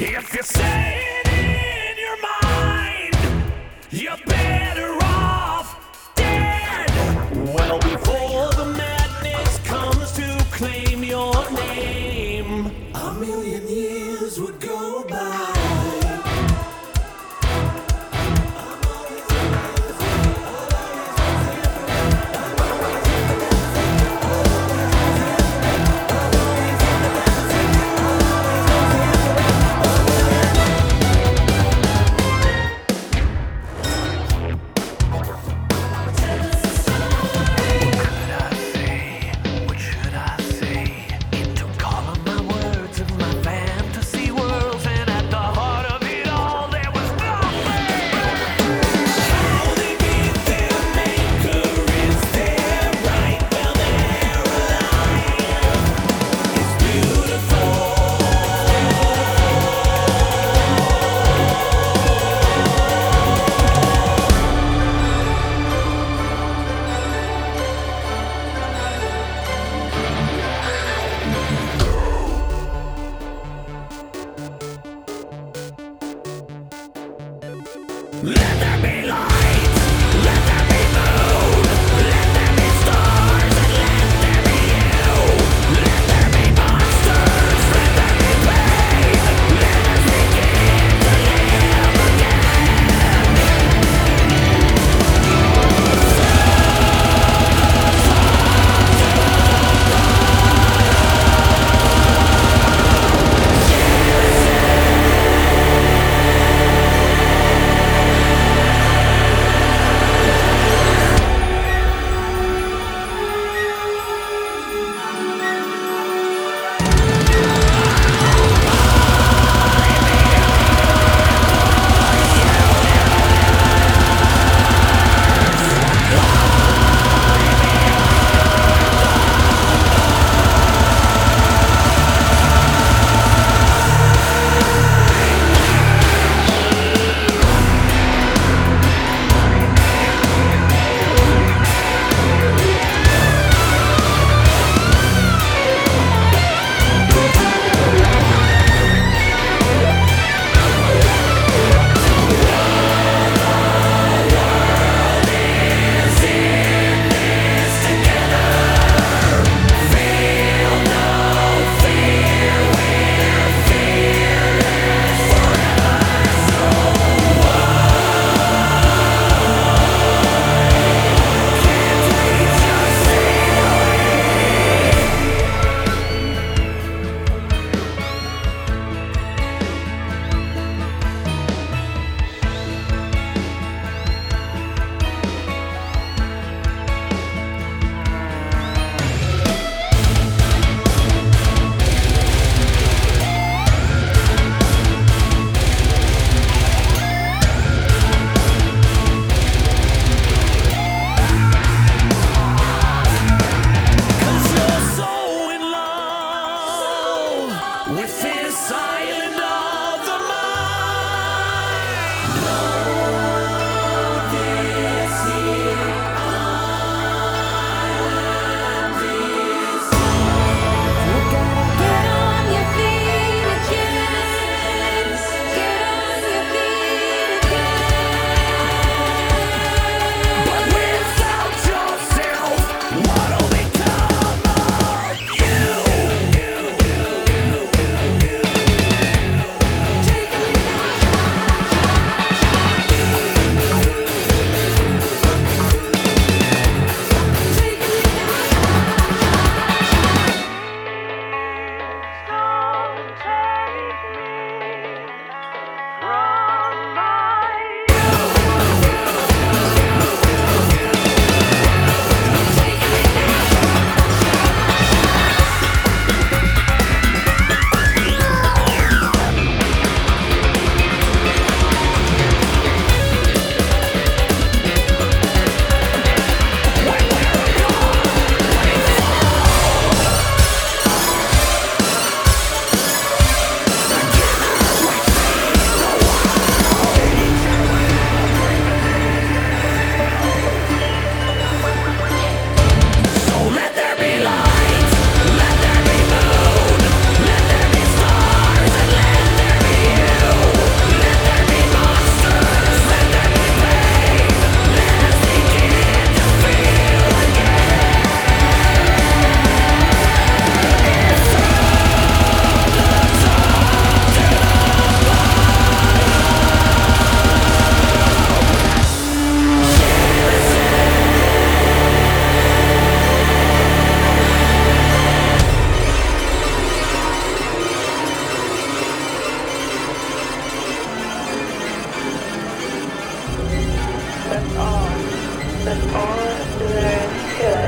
you say it in your mind, you're better off dead. Well, before That's all there is.